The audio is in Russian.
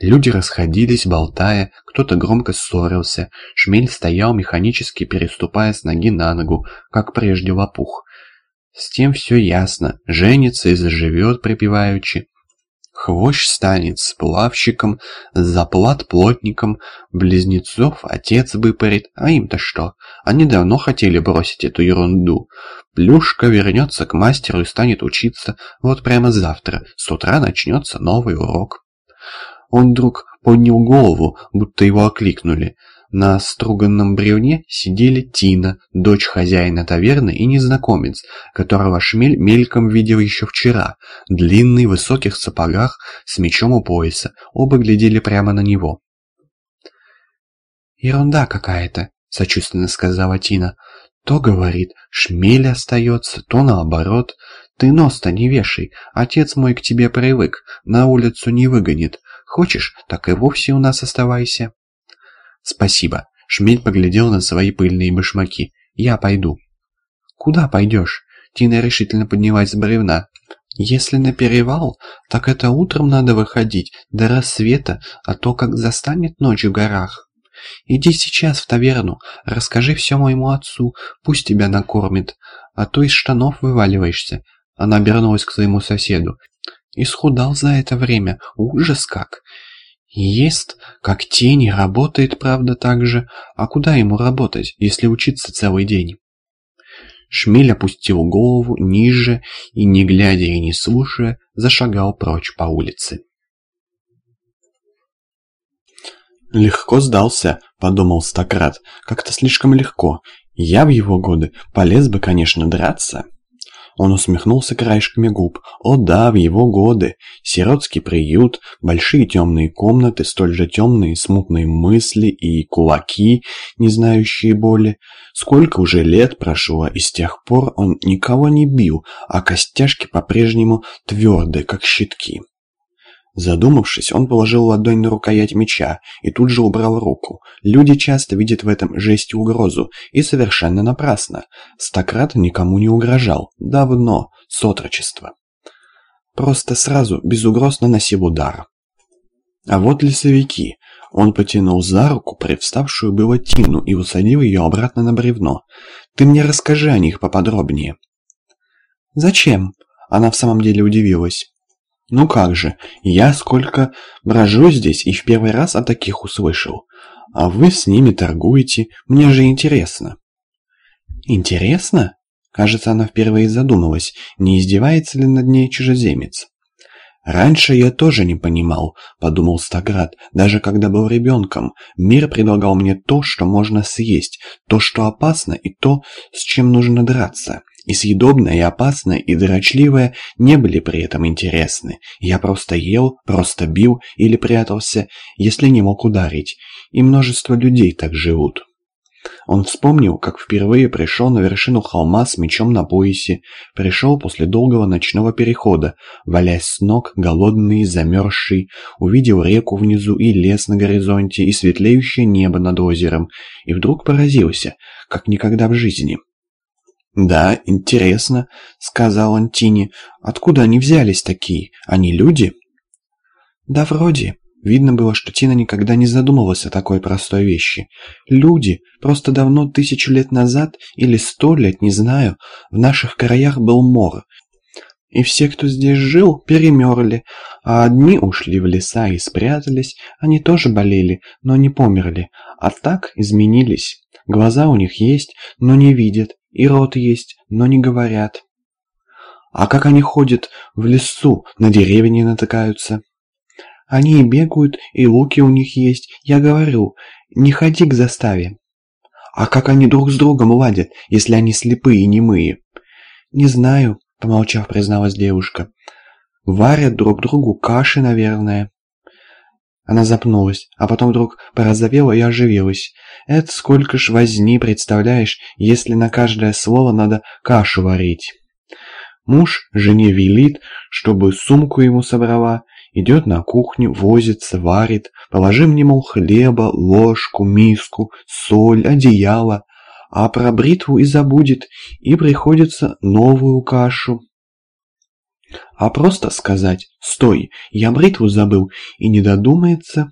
Люди расходились, болтая, кто-то громко ссорился. Шмель стоял, механически переступая с ноги на ногу, как прежде лопух. С тем все ясно. Женится и заживет припеваючи. Хвощ станет сплавщиком, заплат плотником, близнецов отец выпарит, а им-то что? Они давно хотели бросить эту ерунду. Плюшка вернется к мастеру и станет учиться, вот прямо завтра, с утра начнется новый урок. Он вдруг поднял голову, будто его окликнули. На струганном бревне сидели Тина, дочь хозяина таверны и незнакомец, которого Шмель мельком видел еще вчера, длинный, в высоких сапогах, с мечом у пояса, оба глядели прямо на него. «Ерунда какая-то», — сочувственно сказала Тина. «То, говорит, Шмель остается, то наоборот. Ты нос-то не вешай, отец мой к тебе привык, на улицу не выгонит. Хочешь, так и вовсе у нас оставайся». «Спасибо». Шмель поглядел на свои пыльные башмаки. «Я пойду». «Куда пойдешь?» Тина решительно поднялась с бревна. «Если на перевал, так это утром надо выходить, до рассвета, а то как застанет ночь в горах. Иди сейчас в таверну, расскажи все моему отцу, пусть тебя накормит, а то из штанов вываливаешься». Она обернулась к своему соседу. «Исхудал за это время, ужас как!» Ест, как тень, работает, правда, так же. А куда ему работать, если учиться целый день? Шмель опустил голову ниже и, не глядя и не слушая, зашагал прочь по улице. «Легко сдался», — подумал Стократ. «Как-то слишком легко. Я в его годы полез бы, конечно, драться». Он усмехнулся краешками губ. О да, в его годы. Сиротский приют, большие темные комнаты, столь же темные смутные мысли и кулаки, не знающие боли. Сколько уже лет прошло, и с тех пор он никого не бил, а костяшки по-прежнему твердые, как щитки. Задумавшись, он положил ладонь на рукоять меча и тут же убрал руку. Люди часто видят в этом жесте угрозу, и совершенно напрасно. Стократ никому не угрожал. Давно. С отрочества. Просто сразу, без угроз, наносил удар. А вот лесовики. Он потянул за руку привставшую было Тину и усадил ее обратно на бревно. «Ты мне расскажи о них поподробнее». «Зачем?» Она в самом деле удивилась. Ну как же, я сколько брожу здесь и в первый раз о таких услышал. А вы с ними торгуете, мне же интересно. Интересно? Кажется, она впервые задумалась, не издевается ли над ней чужеземец. «Раньше я тоже не понимал», — подумал Стаград, «даже когда был ребенком. Мир предлагал мне то, что можно съесть, то, что опасно, и то, с чем нужно драться. И съедобное, и опасное, и дрочливое не были при этом интересны. Я просто ел, просто бил или прятался, если не мог ударить. И множество людей так живут. Он вспомнил, как впервые пришел на вершину холма с мечом на поясе, пришел после долгого ночного перехода, валясь с ног, голодный, замерзший, увидел реку внизу и лес на горизонте, и светлеющее небо над озером, и вдруг поразился, как никогда в жизни. «Да, интересно», — сказал он Тине. «Откуда они взялись такие? Они люди?» «Да вроде». Видно было, что Тина никогда не задумывалась о такой простой вещи. Люди, просто давно тысячу лет назад или сто лет, не знаю, в наших краях был мор. И все, кто здесь жил, перемерли, а одни ушли в леса и спрятались, они тоже болели, но не померли, а так изменились. Глаза у них есть, но не видят, и рот есть, но не говорят. А как они ходят в лесу, на деревья не натыкаются? Они и бегают, и луки у них есть. Я говорю, не ходи к заставе. А как они друг с другом ладят, если они слепые и немые? Не знаю, помолчав, призналась девушка. Варят друг другу каши, наверное. Она запнулась, а потом вдруг порозовела и оживилась. «Это сколько ж возни, представляешь, если на каждое слово надо кашу варить?» Муж жене велит, чтобы сумку ему собрала, идет на кухню, возится, варит, положи мне, мол, хлеба, ложку, миску, соль, одеяло, а про бритву и забудет, и приходится новую кашу. А просто сказать «Стой, я бритву забыл» и не додумается.